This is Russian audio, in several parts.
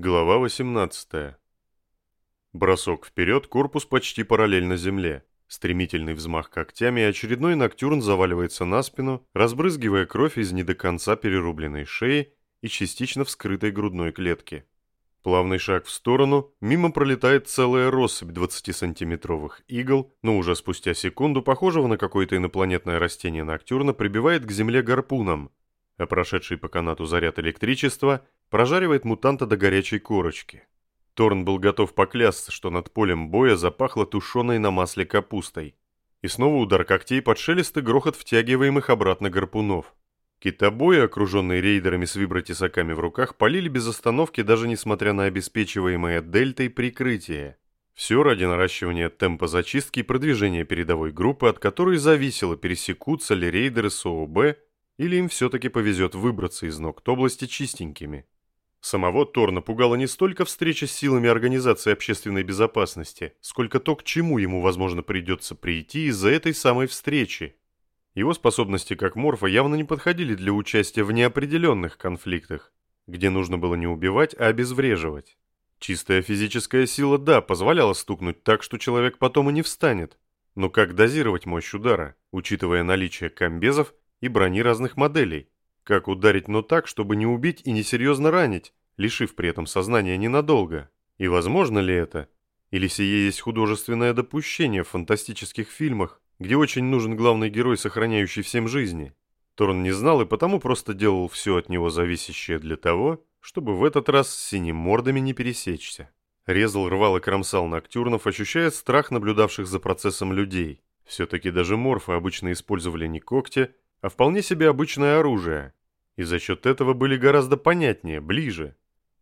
Глава 18. Бросок вперед, корпус почти параллельно земле. Стремительный взмах когтями, и очередной ноктюрн заваливается на спину, разбрызгивая кровь из не до конца перерубленной шеи и частично вскрытой грудной клетки. Плавный шаг в сторону, мимо пролетает целая россыпь 20-сантиметровых игл, но уже спустя секунду, похожего на какое-то инопланетное растение ноктюрна, прибивает к земле гарпуном, а прошедший по канату заряд электричества прожаривает мутанта до горячей корочки. Торн был готов поклясться, что над полем боя запахло тушеной на масле капустой. И снова удар когтей под шелест и грохот втягиваемых обратно гарпунов. Китобои, окруженные рейдерами с вибротесаками в руках, полили без остановки, даже несмотря на обеспечиваемое дельтой прикрытие. Все ради наращивания темпа зачистки и продвижения передовой группы, от которой зависело, пересекутся ли рейдеры с ООБ или им все-таки повезет выбраться из ног области чистенькими. Самого Торна пугала не столько встреча с силами Организации общественной безопасности, сколько то, к чему ему, возможно, придется прийти из-за этой самой встречи. Его способности как морфа явно не подходили для участия в неопределенных конфликтах, где нужно было не убивать, а обезвреживать. Чистая физическая сила, да, позволяла стукнуть так, что человек потом и не встанет. Но как дозировать мощь удара, учитывая наличие комбезов и брони разных моделей. Как ударить, но так, чтобы не убить и несерьезно ранить, лишив при этом сознания ненадолго? И возможно ли это? Или сие есть художественное допущение в фантастических фильмах, где очень нужен главный герой, сохраняющий всем жизни? Торн не знал и потому просто делал все от него зависящее для того, чтобы в этот раз с синим мордами не пересечься. Резал, рвал и кромсал Ноктюрнов, ощущая страх наблюдавших за процессом людей. Все-таки даже морфы обычно использовали не когти, а вполне себе обычное оружие, и за счет этого были гораздо понятнее, ближе.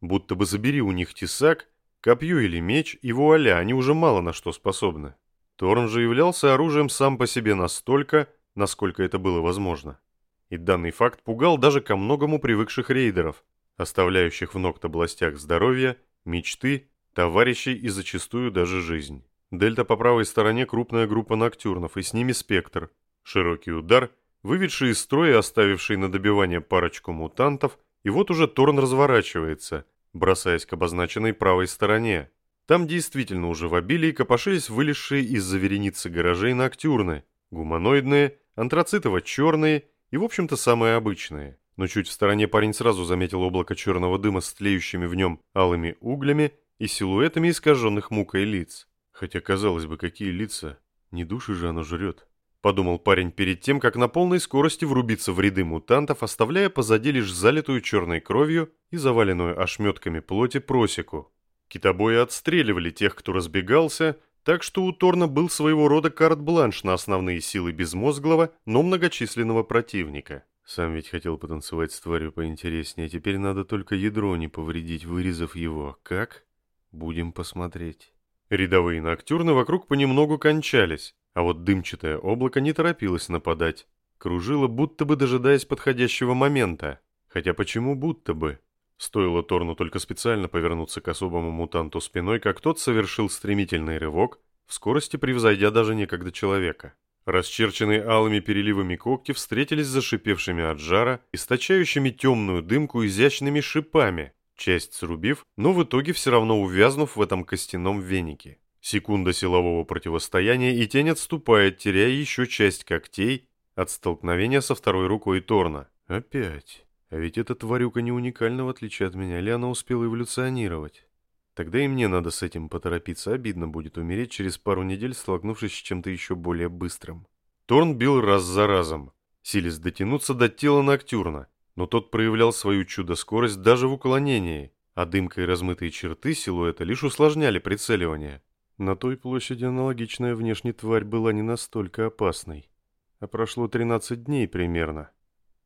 Будто бы забери у них тесак, копье или меч, и вуаля, они уже мало на что способны. Торн же являлся оружием сам по себе настолько, насколько это было возможно. И данный факт пугал даже ко многому привыкших рейдеров, оставляющих в ногтобластях здоровья, мечты, товарищей и зачастую даже жизнь. Дельта по правой стороне крупная группа ноктюрнов, и с ними спектр. Широкий удар, выведший из строя, оставивший на добивание парочку мутантов, и вот уже Торн разворачивается, бросаясь к обозначенной правой стороне. Там действительно уже в обилии копошились вылезшие из-за вереницы гаражей ноктюрны, гуманоидные, антрацитово-черные и, в общем-то, самые обычные. Но чуть в стороне парень сразу заметил облако черного дыма с тлеющими в нем алыми углями и силуэтами искаженных мукой лиц. Хотя, казалось бы, какие лица, не души же оно жрет. Подумал парень перед тем, как на полной скорости врубиться в ряды мутантов, оставляя позади лишь залитую черной кровью и заваленную ошметками плоти просеку. Китобои отстреливали тех, кто разбегался, так что у Торна был своего рода карт-бланш на основные силы безмозглого, но многочисленного противника. Сам ведь хотел потанцевать с тварью поинтереснее, а теперь надо только ядро не повредить, вырезав его. Как? Будем посмотреть. Рядовые ноктюрны вокруг понемногу кончались. А вот дымчатое облако не торопилось нападать. Кружило, будто бы дожидаясь подходящего момента. Хотя почему будто бы? Стоило Торну только специально повернуться к особому мутанту спиной, как тот совершил стремительный рывок, в скорости превзойдя даже некогда человека. Расчерченные алыми переливами когти встретились с зашипевшими от жара, источающими темную дымку изящными шипами, часть срубив, но в итоге все равно увязнув в этом костяном венике. Секунда силового противостояния, и тень отступает, теряя еще часть когтей от столкновения со второй рукой Торна. Опять. А ведь эта тварюка не уникальна, в отличие от меня, или она успела эволюционировать? Тогда и мне надо с этим поторопиться, обидно будет умереть через пару недель, столкнувшись с чем-то еще более быстрым. Торн бил раз за разом, силясь дотянуться до тела Ноктюрна, но тот проявлял свою чудо-скорость даже в уклонении, а дымка и размытые черты силуэта лишь усложняли прицеливание. На той площади аналогичная внешне тварь была не настолько опасной. А прошло 13 дней примерно.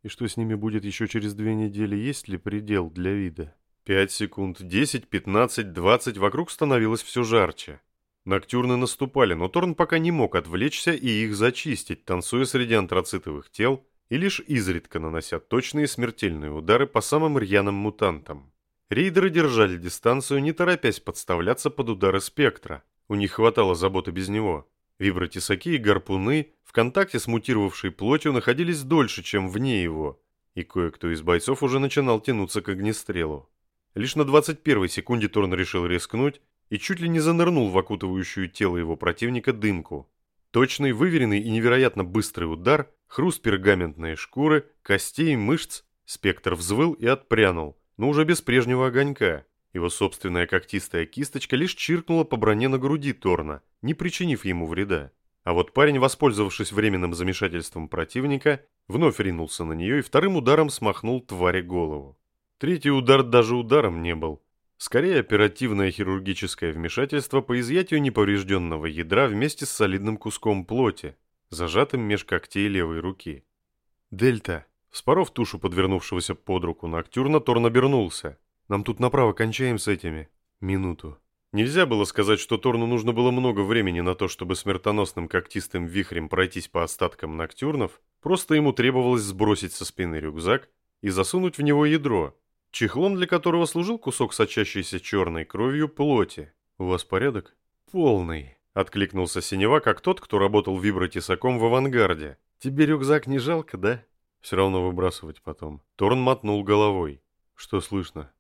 И что с ними будет еще через две недели, есть ли предел для вида? Пять секунд, десять, пятнадцать, двадцать, вокруг становилось все жарче. Ноктюрны наступали, но Торн пока не мог отвлечься и их зачистить, танцуя среди антрацитовых тел и лишь изредка нанося точные смертельные удары по самым рьяным мутантам. Рейдеры держали дистанцию, не торопясь подставляться под удары спектра. У них хватало заботы без него. Вибротесаки и гарпуны в контакте с мутировавшей плотью находились дольше, чем вне его, и кое-кто из бойцов уже начинал тянуться к огнестрелу. Лишь на 21-й секунде Торн решил рискнуть и чуть ли не занырнул в окутывающую тело его противника дымку. Точный, выверенный и невероятно быстрый удар, хруст пергаментной шкуры, костей, мышц, спектр взвыл и отпрянул, но уже без прежнего огонька. Его собственная когтистая кисточка лишь чиркнула по броне на груди Торна, не причинив ему вреда. А вот парень, воспользовавшись временным замешательством противника, вновь ринулся на нее и вторым ударом смахнул твари голову. Третий удар даже ударом не был. Скорее оперативное хирургическое вмешательство по изъятию неповрежденного ядра вместе с солидным куском плоти, зажатым меж когтей левой руки. «Дельта!» Споров тушу подвернувшегося под руку Ноктюрна, Торн обернулся. «Нам тут направо кончаем с этими. Минуту». Нельзя было сказать, что Торну нужно было много времени на то, чтобы смертоносным когтистым вихрем пройтись по остаткам Ноктюрнов, просто ему требовалось сбросить со спины рюкзак и засунуть в него ядро, чехлом для которого служил кусок сочащейся черной кровью плоти. «У вас порядок?» «Полный», — откликнулся Синева, как тот, кто работал вибротесаком в авангарде. «Тебе рюкзак не жалко, да?» «Все равно выбрасывать потом». Торн мотнул головой. «Что слышно?»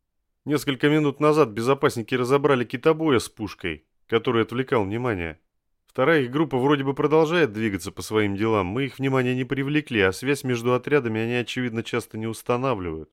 «Несколько минут назад безопасники разобрали китобоя с пушкой, который отвлекал внимание. Вторая их группа вроде бы продолжает двигаться по своим делам, мы их внимание не привлекли, а связь между отрядами они, очевидно, часто не устанавливают.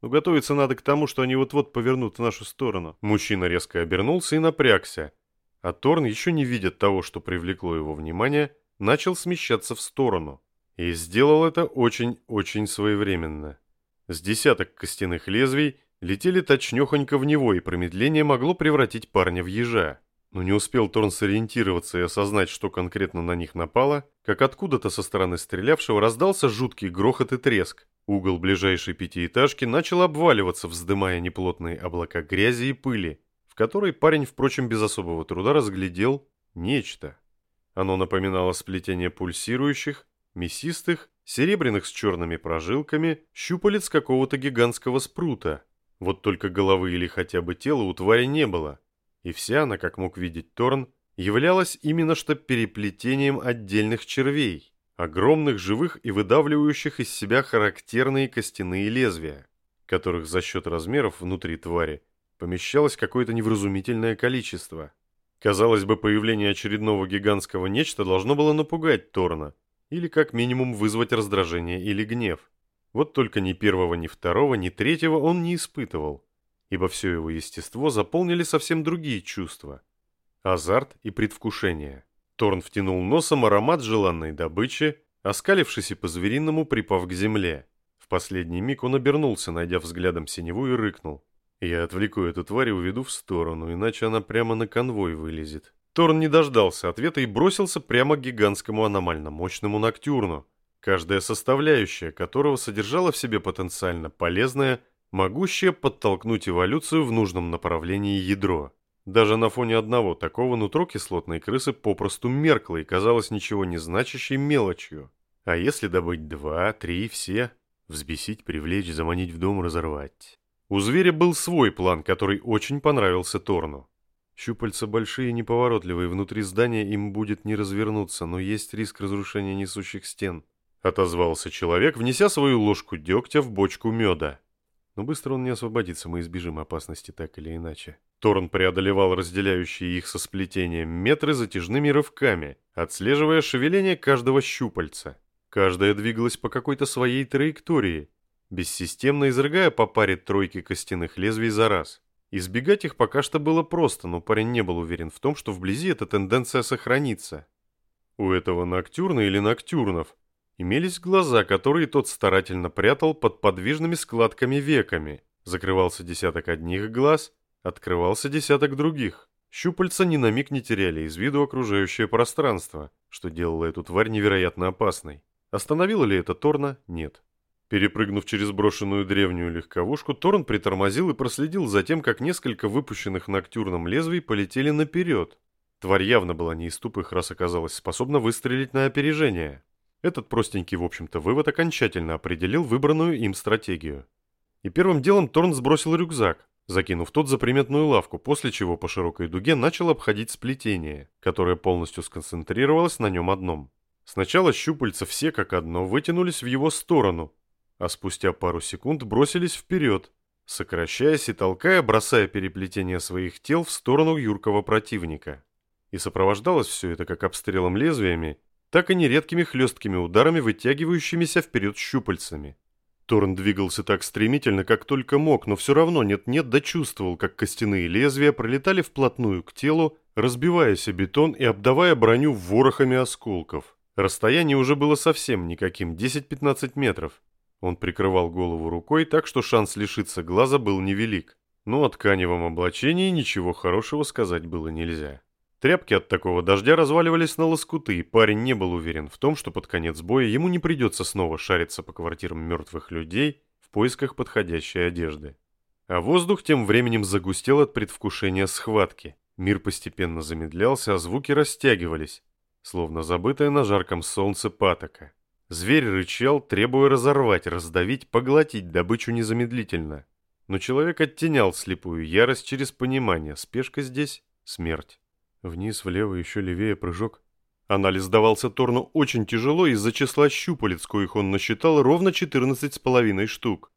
Но готовиться надо к тому, что они вот-вот повернут в нашу сторону. Мужчина резко обернулся и напрягся. А Торн, еще не видя того, что привлекло его внимание, начал смещаться в сторону. И сделал это очень-очень своевременно. С десяток костяных лезвий летели точнёхонько в него, и промедление могло превратить парня в ежа. Но не успел Торн сориентироваться и осознать, что конкретно на них напало, как откуда-то со стороны стрелявшего раздался жуткий грохот и треск. Угол ближайшей пятиэтажки начал обваливаться, вздымая неплотные облака грязи и пыли, в которой парень, впрочем, без особого труда разглядел нечто. Оно напоминало сплетение пульсирующих, мясистых, серебряных с черными прожилками, щупалец какого-то гигантского спрута. Вот только головы или хотя бы тела у твари не было. И вся она, как мог видеть Торн, являлась именно что переплетением отдельных червей огромных живых и выдавливающих из себя характерные костяные лезвия, которых за счет размеров внутри твари помещалось какое-то невразумительное количество. Казалось бы, появление очередного гигантского нечто должно было напугать Торна, или как минимум вызвать раздражение или гнев. Вот только ни первого, ни второго, ни третьего он не испытывал, ибо все его естество заполнили совсем другие чувства – азарт и предвкушение. Торн втянул носом аромат желанной добычи, оскалившись и по-звериному припав к земле. В последний миг он обернулся, найдя взглядом синеву и рыкнул. «Я отвлеку эту тварь и уведу в сторону, иначе она прямо на конвой вылезет». Торн не дождался ответа и бросился прямо к гигантскому аномально мощному Ноктюрну, каждая составляющая которого содержала в себе потенциально полезное, могущее подтолкнуть эволюцию в нужном направлении ядро. Даже на фоне одного такого нутро кислотной крысы попросту меркло и казалось ничего не значащей мелочью. А если добыть два, три, все? Взбесить, привлечь, заманить в дом, разорвать. У зверя был свой план, который очень понравился Торну. Щупальца большие и неповоротливые, внутри здания им будет не развернуться, но есть риск разрушения несущих стен. Отозвался человек, внеся свою ложку дегтя в бочку меда. Но быстро он не освободится, мы избежим опасности так или иначе. Торн преодолевал разделяющие их со сплетением метры затяжными рывками, отслеживая шевеление каждого щупальца. Каждая двигалась по какой-то своей траектории, бессистемно изрыгая по паре тройки костяных лезвий за раз. Избегать их пока что было просто, но парень не был уверен в том, что вблизи эта тенденция сохранится. У этого Ноктюрна или Ноктюрнов имелись глаза, которые тот старательно прятал под подвижными складками веками. Закрывался десяток одних глаз, открывался десяток других. Щупальца ни на миг не теряли из виду окружающее пространство, что делало эту тварь невероятно опасной. Остановила ли это Торна? Нет. Перепрыгнув через брошенную древнюю легковушку, Торн притормозил и проследил за тем, как несколько выпущенных ноктюрном лезвий полетели наперед. Тварь явно была не из тупых, раз оказалась способна выстрелить на опережение. Этот простенький, в общем-то, вывод окончательно определил выбранную им стратегию. И первым делом Торн сбросил рюкзак, закинув тот за приметную лавку, после чего по широкой дуге начал обходить сплетение, которое полностью сконцентрировалось на нем одном. Сначала щупальца все как одно вытянулись в его сторону, а спустя пару секунд бросились вперед, сокращаясь и толкая, бросая переплетение своих тел в сторону юркого противника. И сопровождалось все это как обстрелом лезвиями, так и нередкими хлесткими ударами, вытягивающимися вперед щупальцами. Торн двигался так стремительно, как только мог, но все равно нет-нет дочувствовал, как костяные лезвия пролетали вплотную к телу, разбиваясь о бетон и обдавая броню ворохами осколков. Расстояние уже было совсем никаким, 10-15 метров. Он прикрывал голову рукой так, что шанс лишиться глаза был невелик. Но о тканевом облачении ничего хорошего сказать было нельзя. Тряпки от такого дождя разваливались на лоскуты, и парень не был уверен в том, что под конец боя ему не придется снова шариться по квартирам мертвых людей в поисках подходящей одежды. А воздух тем временем загустел от предвкушения схватки. Мир постепенно замедлялся, а звуки растягивались, словно забытая на жарком солнце патока. Зверь рычал, требуя разорвать, раздавить, поглотить добычу незамедлительно. Но человек оттенял слепую ярость через понимание, спешка здесь — смерть. Вниз, влево, еще левее прыжок. Анализ давался Торну очень тяжело из-за числа щупалец, коих он насчитал ровно 14 с половиной штук.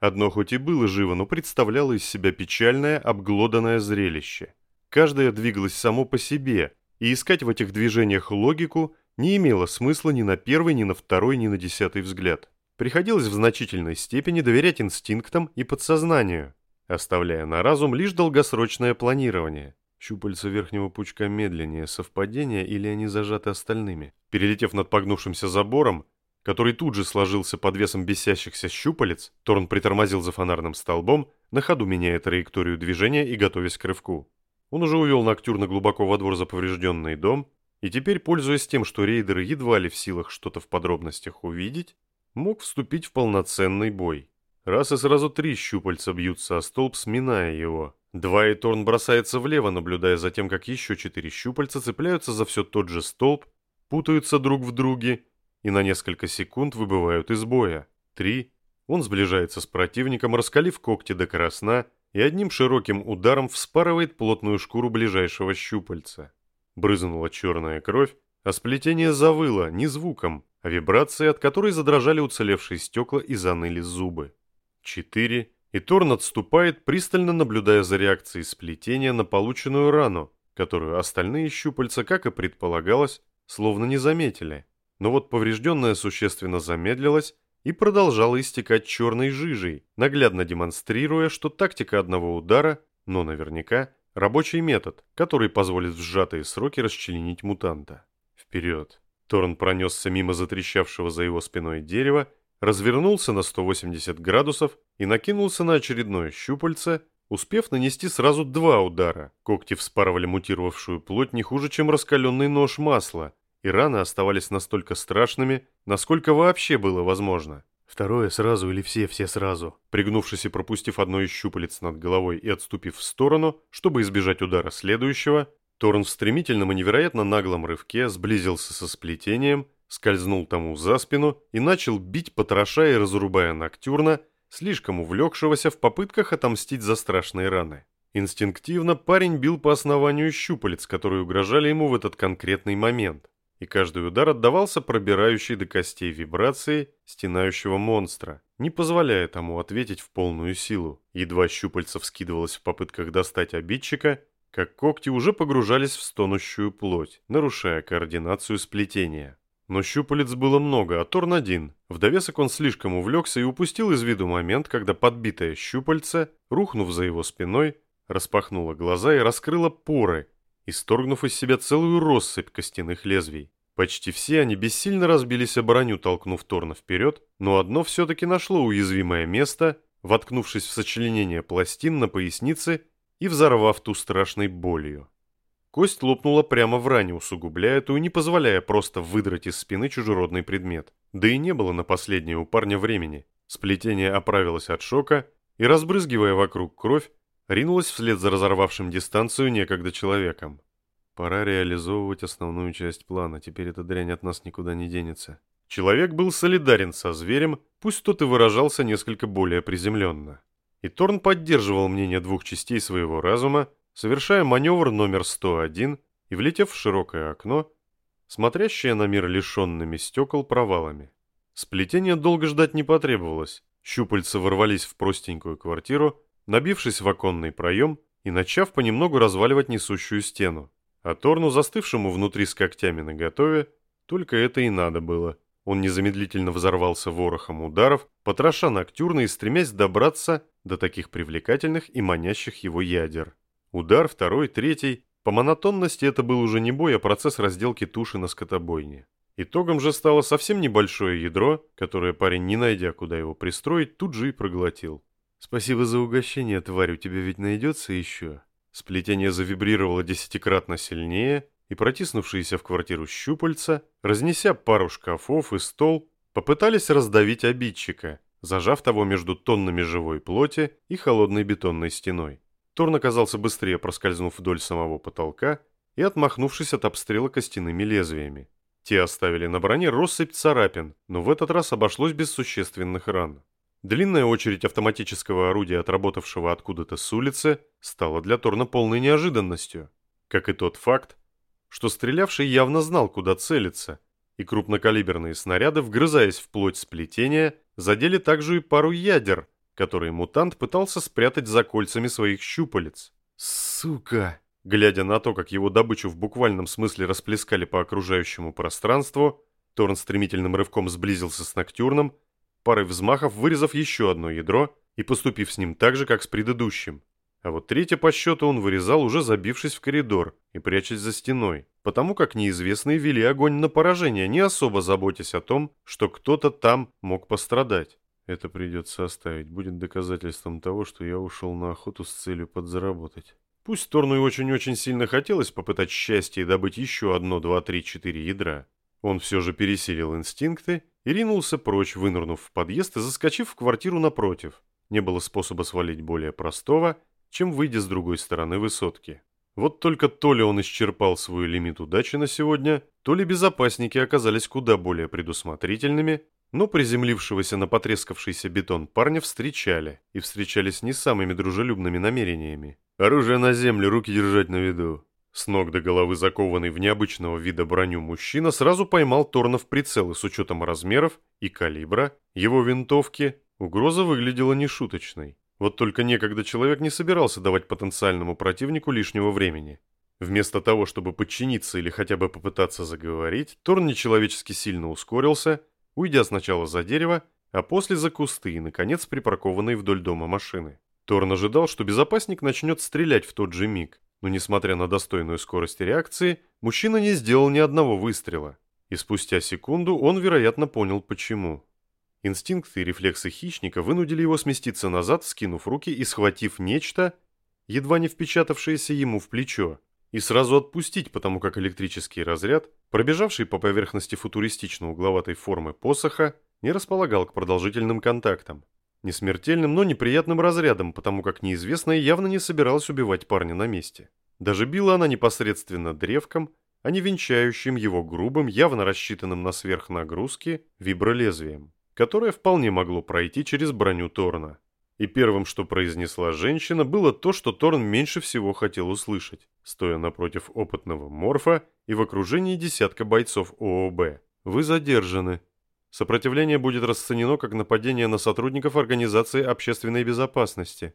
Одно хоть и было живо, но представляло из себя печальное, обглоданное зрелище. Каждое двигалось само по себе, и искать в этих движениях логику не имело смысла ни на первый, ни на второй, ни на десятый взгляд. Приходилось в значительной степени доверять инстинктам и подсознанию, оставляя на разум лишь долгосрочное планирование – Щупальца верхнего пучка медленнее, совпадение или они зажаты остальными? Перелетев над погнувшимся забором, который тут же сложился под весом бесящихся щупалец, Торн притормозил за фонарным столбом, на ходу меняя траекторию движения и готовясь к рывку. Он уже увел Ноктюрна глубоко во двор за поврежденный дом, и теперь, пользуясь тем, что рейдеры едва ли в силах что-то в подробностях увидеть, мог вступить в полноценный бой. Раз и сразу три щупальца бьются о столб, сминая его. Два и Торн бросается влево, наблюдая за тем, как еще четыре щупальца цепляются за все тот же столб, путаются друг в друге и на несколько секунд выбывают из боя. Три. Он сближается с противником, раскалив когти до красна и одним широким ударом вспарывает плотную шкуру ближайшего щупальца. Брызнула черная кровь, а сплетение завыло не звуком, а вибрацией, от которой задрожали уцелевшие стекла и заныли зубы. Четыре и Торн отступает, пристально наблюдая за реакцией сплетения на полученную рану, которую остальные щупальца, как и предполагалось, словно не заметили. Но вот поврежденная существенно замедлилась и продолжала истекать черной жижей, наглядно демонстрируя, что тактика одного удара, но наверняка, рабочий метод, который позволит в сжатые сроки расчленить мутанта. Вперед! Торн пронесся мимо затрещавшего за его спиной дерева развернулся на 180 градусов и накинулся на очередное щупальце, успев нанести сразу два удара. Когти вспарывали мутировавшую плоть не хуже, чем раскаленный нож масла, и раны оставались настолько страшными, насколько вообще было возможно. Второе сразу или все, все сразу. Пригнувшись и пропустив одно из щупалец над головой и отступив в сторону, чтобы избежать удара следующего, Торн в стремительном и невероятно наглом рывке сблизился со сплетением скользнул тому за спину и начал бить, потрошая и разрубая Ноктюрна, слишком увлекшегося в попытках отомстить за страшные раны. Инстинктивно парень бил по основанию щупалец, которые угрожали ему в этот конкретный момент, и каждый удар отдавался пробирающей до костей вибрации стенающего монстра, не позволяя тому ответить в полную силу. Едва щупальца вскидывалось в попытках достать обидчика, как когти уже погружались в стонущую плоть, нарушая координацию сплетения. Но щупалец было много, а Торн один. В довесок он слишком увлекся и упустил из виду момент, когда подбитое щупальце, рухнув за его спиной, распахнуло глаза и раскрыло поры, исторгнув из себя целую россыпь костяных лезвий. Почти все они бессильно разбились о броню, толкнув Торна вперед, но одно все-таки нашло уязвимое место, воткнувшись в сочленение пластин на пояснице и взорвав ту страшной болью. Кость лопнула прямо в ране, усугубляя эту и не позволяя просто выдрать из спины чужеродный предмет. Да и не было на последнее у парня времени. Сплетение оправилось от шока и, разбрызгивая вокруг кровь, ринулось вслед за разорвавшим дистанцию некогда человеком. Пора реализовывать основную часть плана, теперь эта дрянь от нас никуда не денется. Человек был солидарен со зверем, пусть тот и выражался несколько более приземленно. И Торн поддерживал мнение двух частей своего разума, совершая маневр номер 101 и влетев в широкое окно, смотрящее на мир лишенными стекол провалами. Сплетение долго ждать не потребовалось. Щупальца ворвались в простенькую квартиру, набившись в оконный проем и начав понемногу разваливать несущую стену. А Торну, застывшему внутри с когтями наготове, только это и надо было. Он незамедлительно взорвался ворохом ударов, потроша ноктюрно и стремясь добраться до таких привлекательных и манящих его ядер. Удар, второй, третий. По монотонности это был уже не бой, а процесс разделки туши на скотобойне. Итогом же стало совсем небольшое ядро, которое парень, не найдя, куда его пристроить, тут же и проглотил. «Спасибо за угощение, тварь, у тебя ведь найдется еще?» Сплетение завибрировало десятикратно сильнее, и протиснувшиеся в квартиру щупальца, разнеся пару шкафов и стол, попытались раздавить обидчика, зажав того между тоннами живой плоти и холодной бетонной стеной. Торн оказался быстрее, проскользнув вдоль самого потолка и отмахнувшись от обстрела костяными лезвиями. Те оставили на броне россыпь царапин, но в этот раз обошлось без существенных ран. Длинная очередь автоматического орудия, отработавшего откуда-то с улицы, стала для Торна полной неожиданностью. Как и тот факт, что стрелявший явно знал, куда целиться, и крупнокалиберные снаряды, вгрызаясь в плоть сплетения, задели также и пару ядер, которые мутант пытался спрятать за кольцами своих щупалец. «Сука!» Глядя на то, как его добычу в буквальном смысле расплескали по окружающему пространству, Торн стремительным рывком сблизился с Ноктюрном, парой взмахов вырезав еще одно ядро и поступив с ним так же, как с предыдущим. А вот третье по счету он вырезал, уже забившись в коридор и прячась за стеной, потому как неизвестные вели огонь на поражение, не особо заботясь о том, что кто-то там мог пострадать. Это придется оставить, будет доказательством того, что я ушел на охоту с целью подзаработать. Пусть Торну и очень-очень сильно хотелось попытать счастье и добыть еще одно, два, три, четыре ядра. Он все же пересилил инстинкты и ринулся прочь, вынырнув в подъезд и заскочив в квартиру напротив. Не было способа свалить более простого – чем выйдя с другой стороны высотки. Вот только то ли он исчерпал свой лимит удачи на сегодня, то ли безопасники оказались куда более предусмотрительными, но приземлившегося на потрескавшийся бетон парня встречали, и встречались не самыми дружелюбными намерениями. Оружие на землю, руки держать на виду. С ног до головы закованный в необычного вида броню мужчина сразу поймал Торна в прицел и с учетом размеров и калибра его винтовки угроза выглядела нешуточной. Вот только некогда человек не собирался давать потенциальному противнику лишнего времени. Вместо того, чтобы подчиниться или хотя бы попытаться заговорить, Торн нечеловечески сильно ускорился, уйдя сначала за дерево, а после за кусты и, наконец, припаркованные вдоль дома машины. Торн ожидал, что безопасник начнет стрелять в тот же миг, но, несмотря на достойную скорость реакции, мужчина не сделал ни одного выстрела. И спустя секунду он, вероятно, понял, почему. Инстинкты и рефлексы хищника вынудили его сместиться назад, скинув руки и схватив нечто, едва не впечатавшееся ему в плечо, и сразу отпустить, потому как электрический разряд, пробежавший по поверхности футуристично-угловатой формы посоха, не располагал к продолжительным контактам. Не смертельным, но неприятным разрядом, потому как неизвестная явно не собиралась убивать парня на месте. Даже била она непосредственно древком, а не венчающим его грубым, явно рассчитанным на сверхнагрузки, вибролезвием которое вполне могло пройти через броню Торна. И первым, что произнесла женщина, было то, что Торн меньше всего хотел услышать, стоя напротив опытного морфа и в окружении десятка бойцов ООБ. «Вы задержаны. Сопротивление будет расценено как нападение на сотрудников Организации общественной безопасности.